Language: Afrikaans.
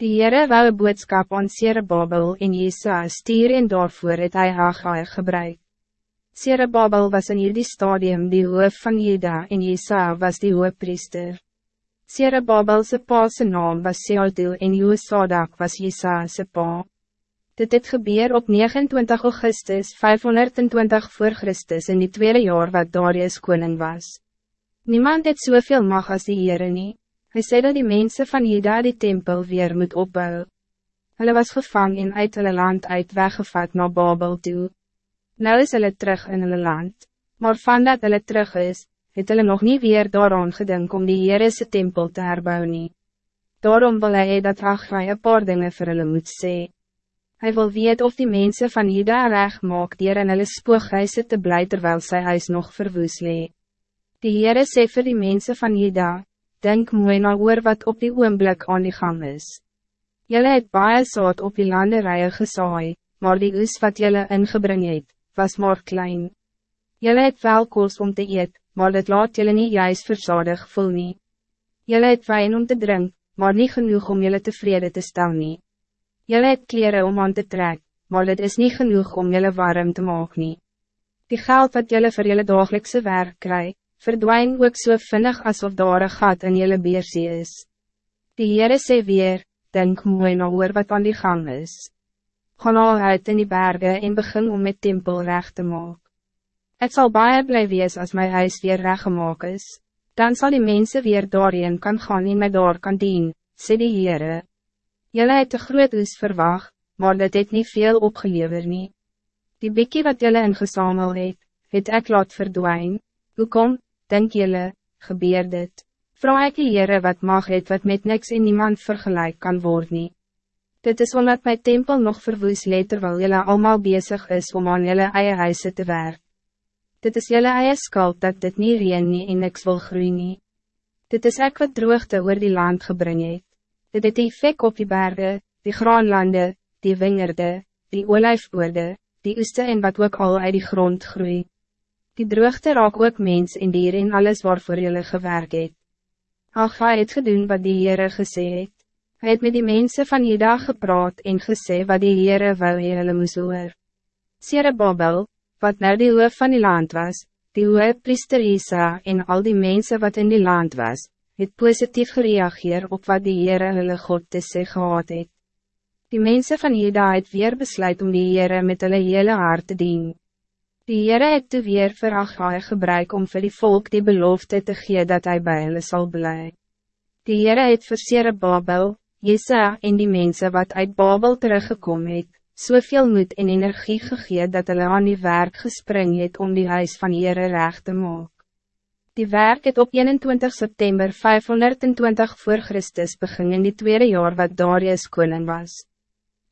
Die Heere wou een boodskap aan Serebabel en Jesa stuur en daarvoor het hy Haggai gebruik. Serebabel was in hierdie stadium die hoof van Jeda en Jesa was die hoofpriester. Serebabelse paase naam was Sealtiel en Joosadak was Jesa se pa. Dit het gebeur op 29 augustus 520 voor Christus in die tweede jaar wat Darius koning was. Niemand het soveel mag als die Heere nie. Hij zei dat die mensen van Juda die tempel weer moet opbouwen. Hulle was gevangen en uit hulle land uit weggevat naar Babel toe. Nou is hulle terug in hulle land, maar van dat hulle terug is, het hulle nog niet weer daaraan gedink om die Heerese tempel te herbouwen. Nie. Daarom wil hy dat Haggai een paar dingen vir hulle moet sê. Hij wil weet of die mensen van Juda recht maak dier in hulle spooghuise te bly terwijl sy huis nog verwoes lee. Die Heere sê vir die mensen van Juda, denk mooi na oor wat op die oomblik aan die gang is. Jelle het baie saad op die landerije gesaai, maar die oes wat jelle ingebring het, was maar klein. Jelle het wel koos om te eet, maar dit laat jelle niet juist verzadig voel nie. Jelle het wijn om te drinken, maar niet genoeg om jelle tevreden te stel nie. Jelle het kleren om aan te trek, maar dit is niet genoeg om jelle warm te maak nie. Die geld wat jelle voor jelle dagelijkse werk krijgt, verdwijn ook so vinnig asof daar een gat in jylle beersie is. Die Heere sê weer, denk mooi na oor wat aan die gang is. Gaan al uit in die bergen en begin om met tempel recht te maak. Het zal baie bly wees as my huis weer recht gemaakt is, dan zal die mensen weer daarin kan gaan en my daar kan dien, sê die Heere. Jylle het te groot oes verwacht, maar dit het niet veel opgelever nie. Die bikkie wat jylle ingesamel het, het ek laat verdwijn. Hoekom, denk jullie, gebeur dit? Vraag ek die Heere wat mag het wat met niks en niemand vergelijk kan worden. Dit is omdat mijn tempel nog verwoes leed terwijl jullie allemaal bezig is om aan jullie eie huise te werken. Dit is jullie eie skuld dat dit niet reen nie en niks wil groeien. Nie. Dit is ek wat droogte oor die land gebring het. Dit het die vek op die bergen, die graanlande, die wingerde, die olijfoorde, die oeste en wat ook al uit die grond groeit. Die droogte raak ook mens en dier en alles waarvoor jullie gewerkt het. Hy het gedoen wat die Heere gesê het. Hy het met die mensen van Jeda gepraat en gesê wat die Heere wou hy hulle moes hoor. Sere Babel, wat nou die hoof van die land was, die hoof priester Isa en al die mensen wat in die land was, het positief gereageer op wat die Heere hulle God te sê gehad het. Die mensen van Jeda het weer besluit om die Heere met hulle hele hart te dienen. Die Heere het toe weer vir Achai gebruik om vir die volk die belofte te gee dat hij bij hulle sal bly. Die Heere het vir Sere Babel, Jesa en die mensen wat uit Babel teruggekomen het, soveel moed en energie gegee dat hulle aan die werk gespring het om die huis van Heere recht te maak. Die werk het op 21 september 520 voor Christus begin in die tweede jaar wat Darius koning was.